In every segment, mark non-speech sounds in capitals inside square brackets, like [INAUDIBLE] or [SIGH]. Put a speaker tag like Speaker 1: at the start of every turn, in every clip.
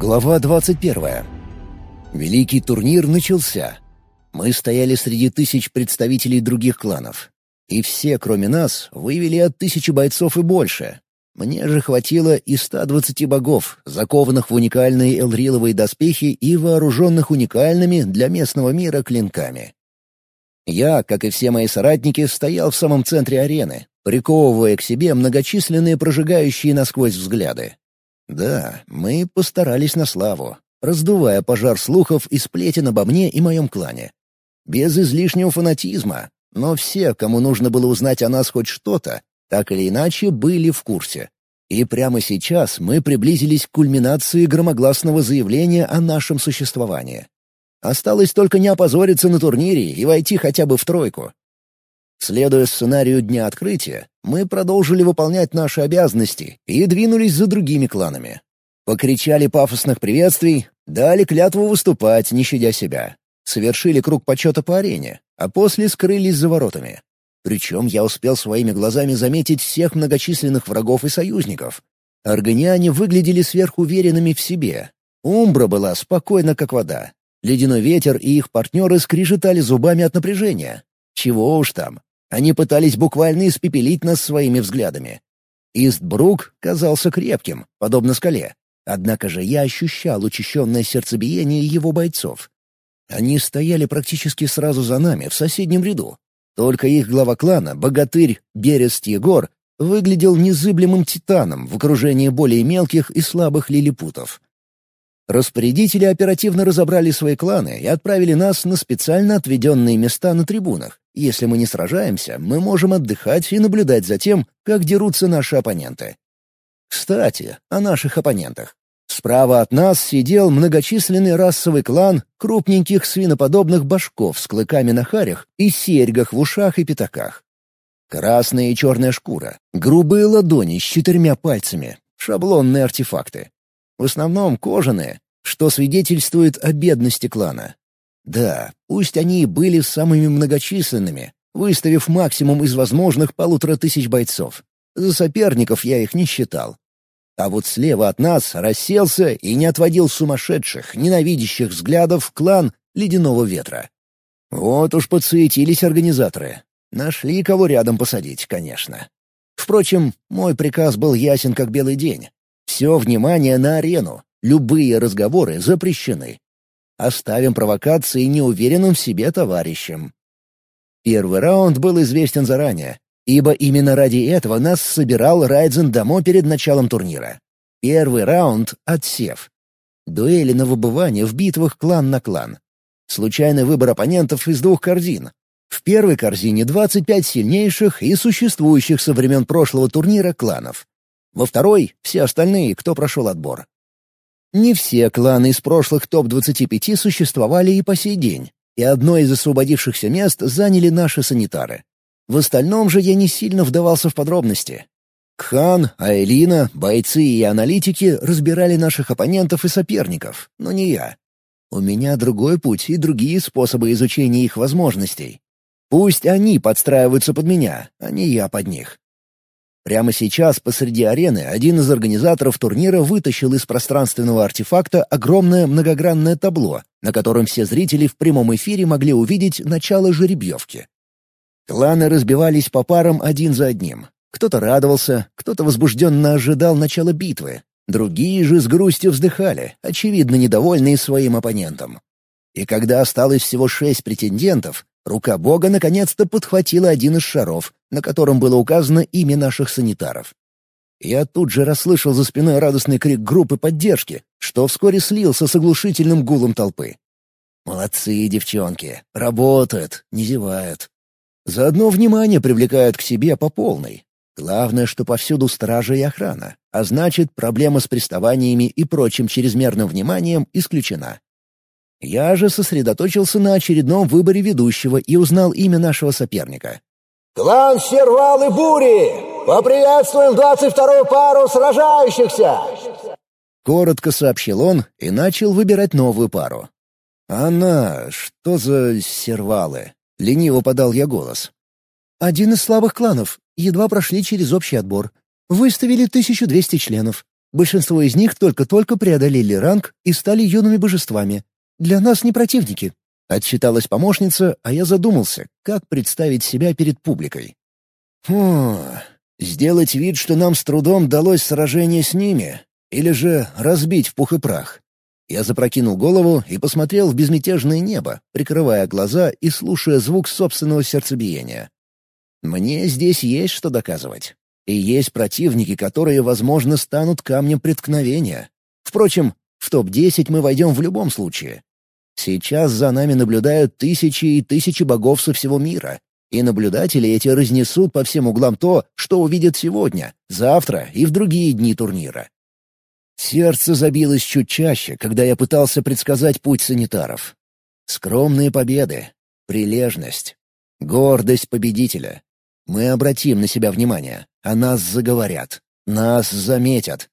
Speaker 1: Глава 21. Великий турнир начался. Мы стояли среди тысяч представителей других кланов. И все, кроме нас, вывели от тысячи бойцов и больше. Мне же хватило и 120 богов, закованных в уникальные элриловые доспехи и вооруженных уникальными для местного мира клинками. Я, как и все мои соратники, стоял в самом центре арены, приковывая к себе многочисленные прожигающие насквозь взгляды. Да, мы постарались на славу, раздувая пожар слухов и сплетен обо мне и моем клане. Без излишнего фанатизма, но все, кому нужно было узнать о нас хоть что-то, так или иначе были в курсе. И прямо сейчас мы приблизились к кульминации громогласного заявления о нашем существовании. Осталось только не опозориться на турнире и войти хотя бы в тройку. Следуя сценарию Дня Открытия, мы продолжили выполнять наши обязанности и двинулись за другими кланами. Покричали пафосных приветствий, дали клятву выступать, не щадя себя. Совершили круг почета по арене, а после скрылись за воротами. Причем я успел своими глазами заметить всех многочисленных врагов и союзников. Органиане выглядели сверхуверенными в себе. Умбра была спокойна, как вода. Ледяной ветер и их партнеры скрижетали зубами от напряжения. Чего уж там. Они пытались буквально испепелить нас своими взглядами. Истбрук казался крепким, подобно скале. Однако же я ощущал учащенное сердцебиение его бойцов. Они стояли практически сразу за нами, в соседнем ряду. Только их глава клана, богатырь Берест Егор, выглядел незыблемым титаном в окружении более мелких и слабых лилипутов. Распорядители оперативно разобрали свои кланы и отправили нас на специально отведенные места на трибунах. Если мы не сражаемся, мы можем отдыхать и наблюдать за тем, как дерутся наши оппоненты. Кстати, о наших оппонентах. Справа от нас сидел многочисленный расовый клан крупненьких свиноподобных башков с клыками на харях и серьгах в ушах и пятаках. Красная и черная шкура, грубые ладони с четырьмя пальцами, шаблонные артефакты. В основном кожаные, что свидетельствует о бедности клана. Да, пусть они и были самыми многочисленными, выставив максимум из возможных полутора тысяч бойцов. За соперников я их не считал. А вот слева от нас расселся и не отводил сумасшедших, ненавидящих взглядов клан Ледяного Ветра. Вот уж подсуетились организаторы. Нашли кого рядом посадить, конечно. Впрочем, мой приказ был ясен как белый день. Все внимание на арену. Любые разговоры запрещены. Оставим провокации неуверенным в себе товарищам. Первый раунд был известен заранее, ибо именно ради этого нас собирал Райдзен Дамо перед началом турнира. Первый раунд — отсев. Дуэли на выбывание в битвах клан на клан. Случайный выбор оппонентов из двух корзин. В первой корзине 25 сильнейших и существующих со времен прошлого турнира кланов. Во второй — все остальные, кто прошел отбор. Не все кланы из прошлых топ-25 существовали и по сей день, и одно из освободившихся мест заняли наши санитары. В остальном же я не сильно вдавался в подробности. Кхан, Айлина, бойцы и аналитики разбирали наших оппонентов и соперников, но не я. У меня другой путь и другие способы изучения их возможностей. Пусть они подстраиваются под меня, а не я под них. Прямо сейчас посреди арены один из организаторов турнира вытащил из пространственного артефакта огромное многогранное табло, на котором все зрители в прямом эфире могли увидеть начало жеребьевки. Кланы разбивались по парам один за одним. Кто-то радовался, кто-то возбужденно ожидал начала битвы. Другие же с грустью вздыхали, очевидно недовольные своим оппонентом. И когда осталось всего шесть претендентов, рука бога наконец-то подхватила один из шаров, на котором было указано имя наших санитаров. Я тут же расслышал за спиной радостный крик группы поддержки, что вскоре слился с оглушительным гулом толпы. Молодцы, девчонки, работают, не зевают. Заодно внимание привлекают к себе по полной. Главное, что повсюду стража и охрана, а значит, проблема с приставаниями и прочим чрезмерным вниманием исключена. Я же сосредоточился на очередном выборе ведущего и узнал имя нашего соперника.
Speaker 2: «Клан Сервалы Бури! Поприветствуем двадцать вторую пару сражающихся!»
Speaker 1: Коротко сообщил он и начал выбирать новую пару. «Она... что за сервалы?» — лениво подал я голос.
Speaker 3: «Один из слабых кланов. Едва прошли через общий отбор. Выставили 1200 членов.
Speaker 1: Большинство из них только-только преодолели ранг и стали юными божествами. Для нас не противники. Отчиталась помощница, а я задумался, как представить себя перед публикой. Фу, сделать вид, что нам с трудом далось сражение с ними, или же разбить в пух и прах. Я запрокинул голову и посмотрел в безмятежное небо, прикрывая глаза и слушая звук собственного сердцебиения. Мне здесь есть что доказывать. И есть противники, которые, возможно, станут камнем преткновения. Впрочем, в топ-10 мы войдем в любом случае. Сейчас за нами наблюдают тысячи и тысячи богов со всего мира, и наблюдатели эти разнесут по всем углам то, что увидят сегодня, завтра и в другие дни турнира. Сердце забилось чуть чаще, когда я пытался предсказать путь санитаров. Скромные победы, прилежность, гордость победителя. Мы обратим на себя внимание, а нас заговорят, нас заметят,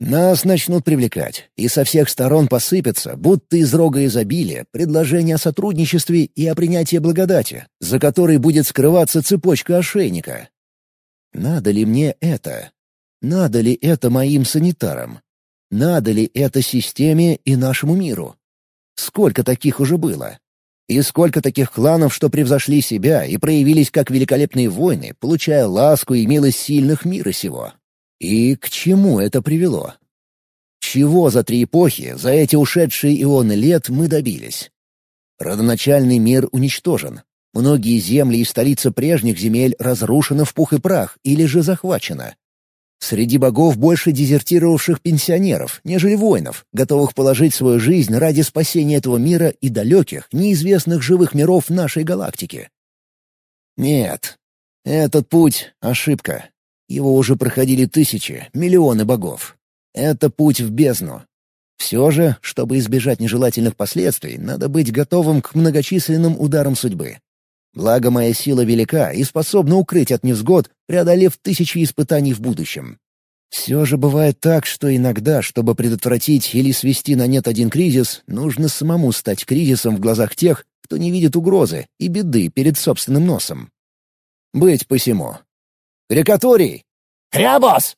Speaker 1: нас начнут привлекать, и со всех сторон посыпятся, будто из рога изобилия, предложения о сотрудничестве и о принятии благодати, за которой будет скрываться цепочка ошейника. Надо ли мне это? Надо ли это моим санитарам? Надо ли это системе и нашему миру? Сколько таких уже было? И сколько таких кланов, что превзошли себя и проявились как великолепные воины, получая ласку и милость сильных мира сего? И к чему это привело? Чего за три эпохи, за эти ушедшие ионы лет мы добились? Родоначальный мир уничтожен. Многие земли и столица прежних земель разрушены в пух и прах или же захвачены. Среди богов больше дезертировавших пенсионеров, нежели воинов, готовых положить свою жизнь ради спасения этого мира и далеких, неизвестных живых миров нашей галактики. Нет, этот путь — ошибка. Его уже проходили тысячи, миллионы богов. Это путь в бездну. Все же, чтобы избежать нежелательных последствий, надо быть готовым к многочисленным ударам судьбы. Благо моя сила велика и способна укрыть от невзгод, преодолев тысячи испытаний в будущем. Все же бывает так, что иногда, чтобы предотвратить или свести на нет один кризис, нужно самому стать кризисом в глазах тех, кто не видит угрозы и беды перед собственным носом. Быть посему. Крикаторий!
Speaker 2: Крябос!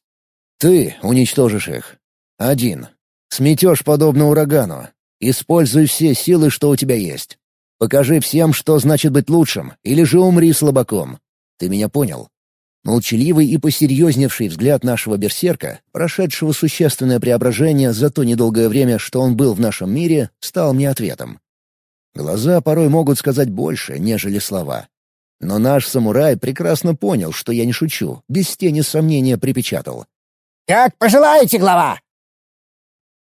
Speaker 1: Ты уничтожишь их. Один. Сметешь подобно урагану. Используй все силы, что у тебя есть. Покажи всем, что значит быть лучшим, или же умри слабаком. Ты меня понял?» Молчаливый и посерьезневший взгляд нашего берсерка, прошедшего существенное преображение за то недолгое время, что он был в нашем мире, стал мне ответом. Глаза порой могут сказать больше, нежели слова. Но наш самурай прекрасно понял, что я не шучу, без тени сомнения припечатал.
Speaker 2: «Как пожелаете, глава!»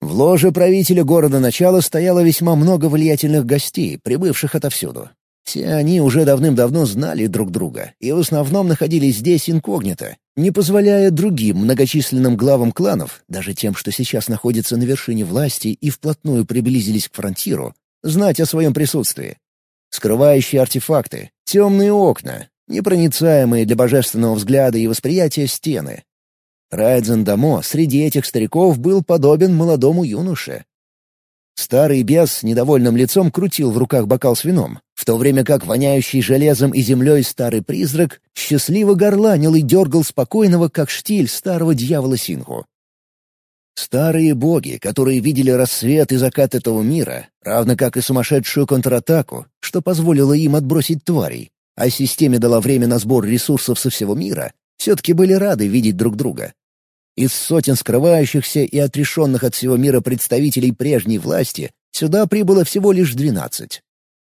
Speaker 1: В ложе правителя города начала стояло весьма много влиятельных гостей, прибывших отовсюду. Все они уже давным-давно знали друг друга и в основном находились здесь инкогнито, не позволяя другим многочисленным главам кланов, даже тем, что сейчас находятся на вершине власти и вплотную приблизились к фронтиру, знать о своем присутствии. Скрывающие артефакты, темные окна, непроницаемые для божественного взгляда и восприятия стены. Райдзен Дамо среди этих стариков был подобен молодому юноше. Старый бес с недовольным лицом крутил в руках бокал с вином, в то время как воняющий железом и землей старый призрак счастливо горланил и дергал спокойного, как штиль старого дьявола Синху. Старые боги, которые видели рассвет и закат этого мира, равно как и сумасшедшую контратаку, что позволило им отбросить тварей, а системе дала время на сбор ресурсов со всего мира, все-таки были рады видеть друг друга. Из сотен скрывающихся и отрешенных от всего мира представителей прежней власти сюда прибыло всего лишь двенадцать.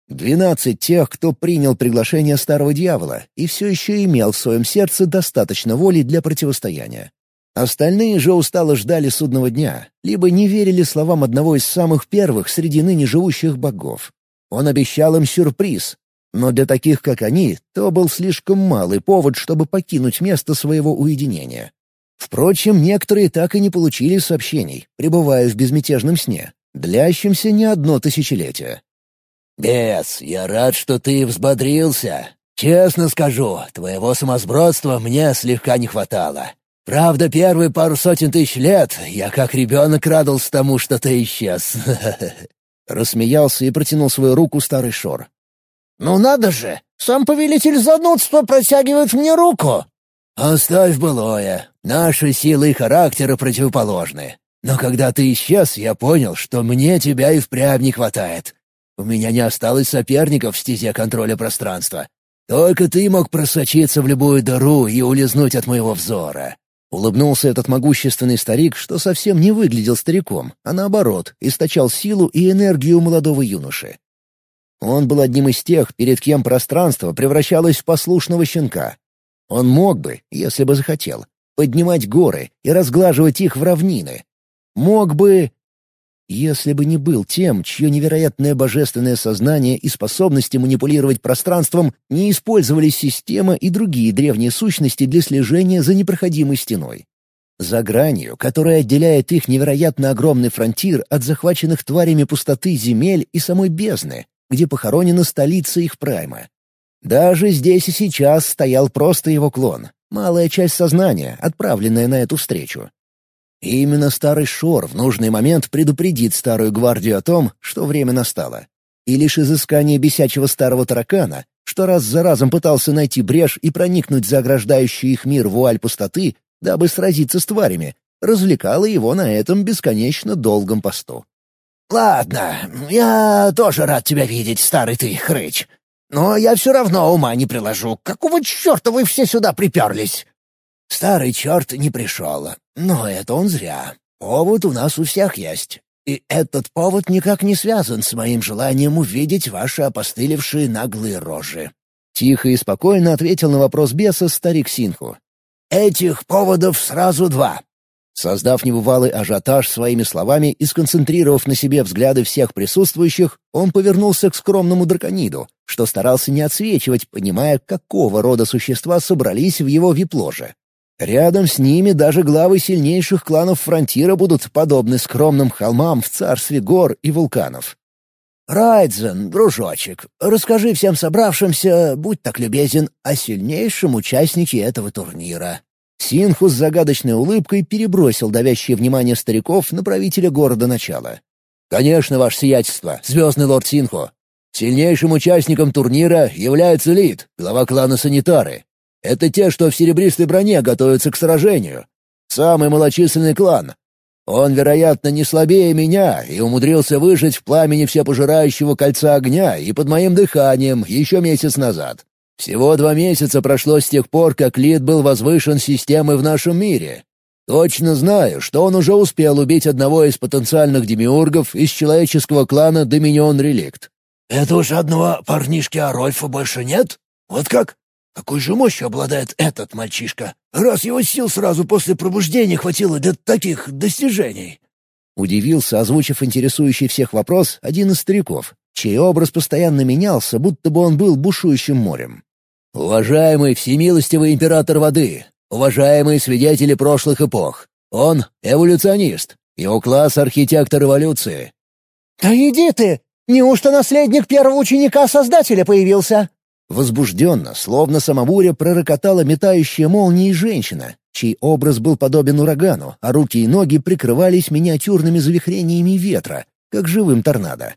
Speaker 1: Двенадцать тех, кто принял приглашение старого дьявола и все еще имел в своем сердце достаточно воли для противостояния. Остальные же устало ждали судного дня, либо не верили словам одного из самых первых среди ныне живущих богов. Он обещал им сюрприз, но для таких, как они, то был слишком малый повод, чтобы покинуть место своего уединения. Впрочем, некоторые так и не получили сообщений, пребывая в безмятежном сне, длящемся не одно тысячелетие.
Speaker 2: «Бес, я рад, что ты взбодрился. Честно скажу, твоего самосбродства мне слегка не хватало. Правда, первые пару сотен тысяч лет я как ребенок радовался тому, что ты исчез. [LAUGHS]
Speaker 1: Рассмеялся и протянул свою руку старый Шор.
Speaker 2: «Ну надо же! Сам повелитель занудства протягивает мне руку!» «Оставь былое. Наши силы и характеры противоположны. Но когда ты исчез, я понял, что мне тебя и впрямь не хватает. У меня не осталось соперников в стезе контроля пространства. Только ты мог просочиться в любую дыру и улизнуть от моего взора».
Speaker 1: Улыбнулся этот могущественный старик, что совсем не выглядел стариком, а наоборот, источал силу и энергию молодого юноши. Он был одним из тех, перед кем пространство превращалось в послушного щенка. Он мог бы, если бы захотел, поднимать горы и разглаживать их в равнины. Мог бы... Если бы не был тем, чье невероятное божественное сознание и способности манипулировать пространством не использовали система и другие древние сущности для слежения за непроходимой стеной. За гранью, которая отделяет их невероятно огромный фронтир от захваченных тварями пустоты земель и самой бездны, где похоронена столица их прайма. Даже здесь и сейчас стоял просто его клон, малая часть сознания, отправленная на эту встречу. И именно старый Шор в нужный момент предупредит старую гвардию о том, что время настало. И лишь изыскание бесячего старого таракана, что раз за разом пытался найти брешь и проникнуть за ограждающий их мир вуаль пустоты, дабы сразиться с тварями, развлекало его на этом бесконечно долгом посту.
Speaker 2: «Ладно, я тоже рад тебя видеть, старый ты, хрыч. Но я все равно ума не приложу. Какого черта вы все сюда приперлись?» «Старый черт не пришел. Но это он зря. Повод у нас у всех есть. И этот повод никак не связан с моим желанием увидеть ваши опостылевшие наглые рожи».
Speaker 1: Тихо и спокойно ответил на вопрос беса старик Синху.
Speaker 2: «Этих поводов сразу два.
Speaker 1: Создав небывалый ажиотаж своими словами и сконцентрировав на себе взгляды всех присутствующих, он повернулся к скромному дракониду, что старался не отсвечивать, понимая, какого рода существа собрались в его вип-ложе. Рядом с ними даже главы сильнейших кланов Фронтира будут подобны скромным холмам в царстве гор и вулканов.
Speaker 2: «Райдзен, дружочек, расскажи всем собравшимся, будь так любезен, о сильнейшем участнике этого турнира»,
Speaker 1: Синху с загадочной улыбкой перебросил давящее внимание стариков на правителя города начала.
Speaker 2: «Конечно, ваше сиятельство, звездный лорд Синху. Сильнейшим участником турнира является Лид, глава клана Санитары. Это те, что в серебристой броне готовятся к сражению. Самый малочисленный клан. Он, вероятно, не слабее меня и умудрился выжить в пламени всепожирающего кольца огня и под моим дыханием еще месяц назад. Всего два месяца прошло с тех пор, как Лид был возвышен системой в нашем мире. Точно знаю, что он уже успел убить одного из потенциальных демиургов из человеческого клана Доминион Реликт.
Speaker 3: «Это уж одного парнишки Арольфа больше нет? Вот как? Какой же мощью обладает этот мальчишка, раз его сил сразу после пробуждения хватило для таких достижений?»
Speaker 1: Удивился, озвучив интересующий всех вопрос, один из стариков, чей образ постоянно менялся, будто бы он был бушующим морем.
Speaker 2: «Уважаемый всемилостивый император воды, уважаемые свидетели прошлых эпох, он — эволюционист, его класс — архитектор эволюции».
Speaker 4: «Да иди ты! Неужто наследник первого ученика-создателя появился?»
Speaker 1: Возбужденно, словно самобуря, пророкотала метающая молнией женщина, чей образ был подобен урагану, а руки и ноги прикрывались миниатюрными завихрениями ветра, как живым торнадо.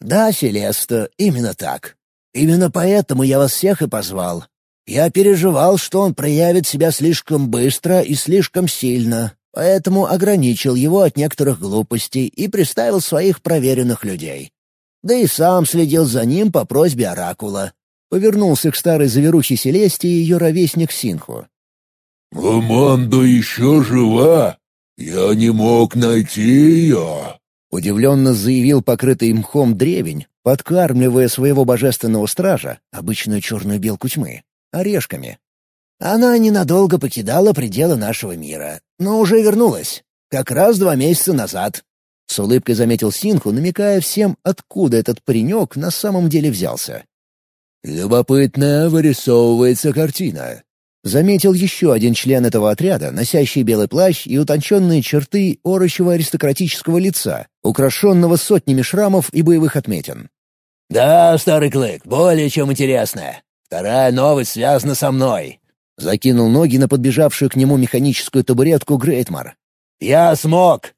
Speaker 2: «Да, Селеста, именно так. Именно поэтому я вас всех и позвал. Я переживал, что он проявит себя слишком быстро и слишком сильно, поэтому ограничил его от некоторых глупостей и приставил своих проверенных людей. Да и сам следил за ним по просьбе Оракула».
Speaker 1: Повернулся к старой заверухе Селесте и ее ровесник Синху.
Speaker 5: «Аманда еще жива? Я не мог найти ее!»
Speaker 1: Удивленно заявил покрытый мхом древень, подкармливая своего божественного стража, обычную черную белку тьмы, орешками.
Speaker 2: Она ненадолго покидала пределы нашего мира, но уже вернулась. Как раз два месяца назад.
Speaker 1: С улыбкой заметил Синху, намекая всем, откуда этот паренек на самом деле взялся.
Speaker 2: «Любопытная вырисовывается картина.
Speaker 1: Заметил еще один член этого отряда, носящий белый плащ и утонченные черты орочего аристократического лица, украшенного сотнями шрамов и боевых отметин.
Speaker 2: «Да, старый клык, более чем интересная. Вторая новость связана со мной».
Speaker 1: Закинул ноги на подбежавшую к нему механическую табуретку Грейтмар.
Speaker 2: «Я смог!»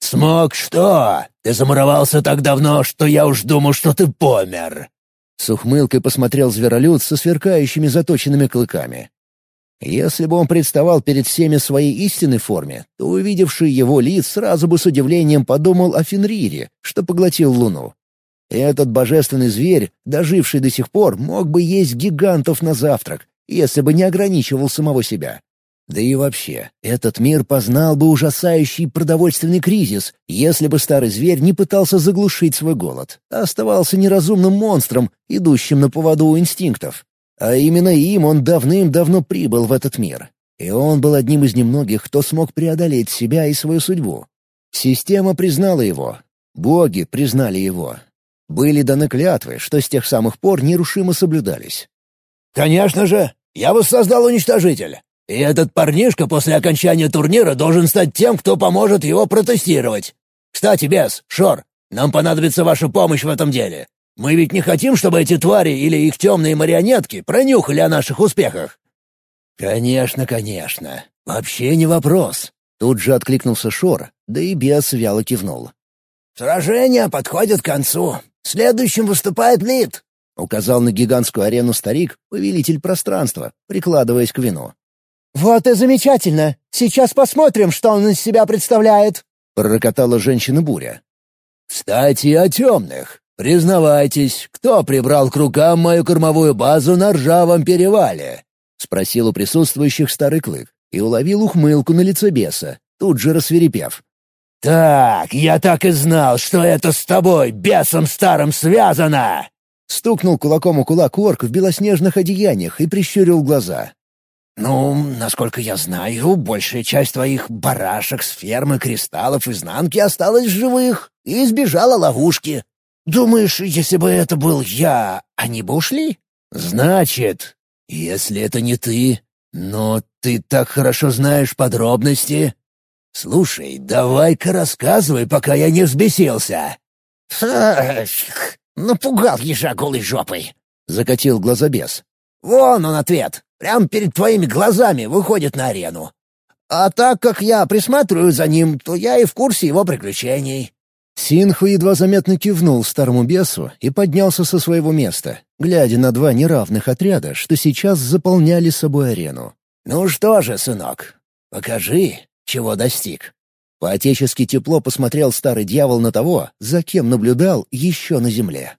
Speaker 2: «Смог что? Ты замуровался так давно, что я уж думал, что ты помер!»
Speaker 1: С ухмылкой посмотрел зверолюд со сверкающими заточенными клыками. Если бы он представал перед всеми в своей истинной форме, то увидевший его лиц сразу бы с удивлением подумал о Фенрире, что поглотил Луну. Этот божественный зверь, доживший до сих пор, мог бы есть гигантов на завтрак, если бы не ограничивал самого себя. Да и вообще, этот мир познал бы ужасающий продовольственный кризис, если бы старый зверь не пытался заглушить свой голод, а оставался неразумным монстром, идущим на поводу у инстинктов. А именно им он давным-давно прибыл в этот мир. И он был одним из немногих, кто смог преодолеть себя и свою судьбу. Система признала его. Боги признали его. Были даны клятвы, что с тех самых пор нерушимо соблюдались.
Speaker 2: «Конечно же! Я воссоздал уничтожитель! И этот парнишка после окончания турнира должен стать тем, кто поможет его протестировать. Кстати, Бес, Шор, нам понадобится ваша помощь в этом деле. Мы ведь не хотим, чтобы эти твари или их темные марионетки пронюхали о наших успехах».
Speaker 1: «Конечно, конечно. Вообще не вопрос». Тут же откликнулся Шор, да и Бес вяло кивнул.
Speaker 2: «Сражение подходит к концу. Следующим выступает Лид», —
Speaker 1: указал на гигантскую арену старик, повелитель пространства, прикладываясь к вину.
Speaker 4: «Вот и замечательно! Сейчас посмотрим, что он из себя представляет!»
Speaker 1: — пророкотала женщина-буря.
Speaker 2: «Кстати, о темных. «Признавайтесь, кто прибрал к рукам мою кормовую базу на ржавом перевале?»
Speaker 1: — спросил у присутствующих старый клык и уловил ухмылку на лице беса, тут же рассверепев.
Speaker 2: «Так, я так и знал, что это с тобой, бесом старым, связано!»
Speaker 1: Стукнул кулаком у кулак орк в белоснежных одеяниях и прищурил глаза.
Speaker 2: «Ну, насколько я знаю, большая часть твоих барашек с фермы кристаллов изнанки осталась живых и избежала ловушки. Думаешь, если бы это был я, они бы ушли? Значит, если это не ты, но ты так хорошо знаешь подробности. Слушай, давай-ка рассказывай, пока я не взбесился. Напугал ежа голой жопой. Закатил глаза бес. Вон он ответ. Прямо перед твоими глазами выходит на арену. А так как я присматриваю за ним, то я и в курсе его приключений.
Speaker 1: Синху едва заметно кивнул старому бесу и поднялся со своего места, глядя на два неравных отряда, что сейчас заполняли собой арену.
Speaker 2: «Ну что же, сынок, покажи, чего достиг».
Speaker 1: По-отечески тепло посмотрел старый дьявол на того, за кем наблюдал еще на земле.